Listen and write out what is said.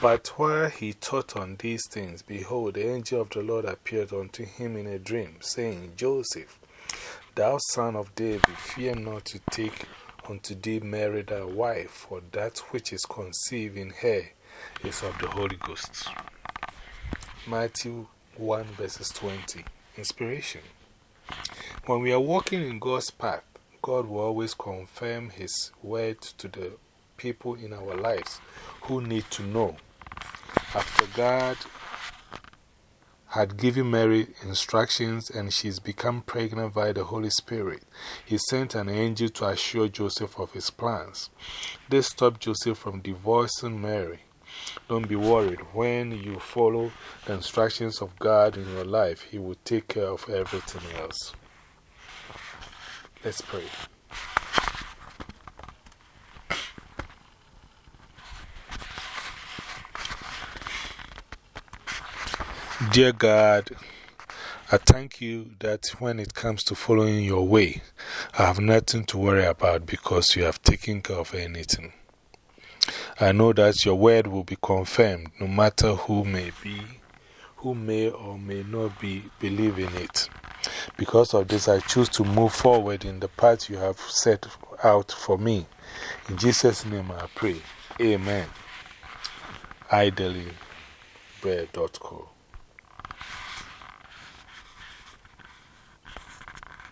But while he thought on these things, behold, the angel of the Lord appeared unto him in a dream, saying, Joseph, thou son of David, fear not to take unto thee Mary thy wife, for that which is conceived in her is of the Holy Ghost. Matthew 1 verses 20. Inspiration. When we are walking in God's path, God will always confirm His word to the people in our lives who need to know. After God had given Mary instructions and she's become pregnant by the Holy Spirit, he sent an angel to assure Joseph of his plans. This stopped Joseph from divorcing Mary. Don't be worried. When you follow the instructions of God in your life, He will take care of everything else. Let's pray. Dear God, I thank you that when it comes to following your way, I have nothing to worry about because you have taken care of anything. I know that your word will be confirmed no matter who may be, who may or may not be believe in it. Because of this, I choose to move forward in the path you have set out for me. In Jesus' name I pray. Amen. idlybread.co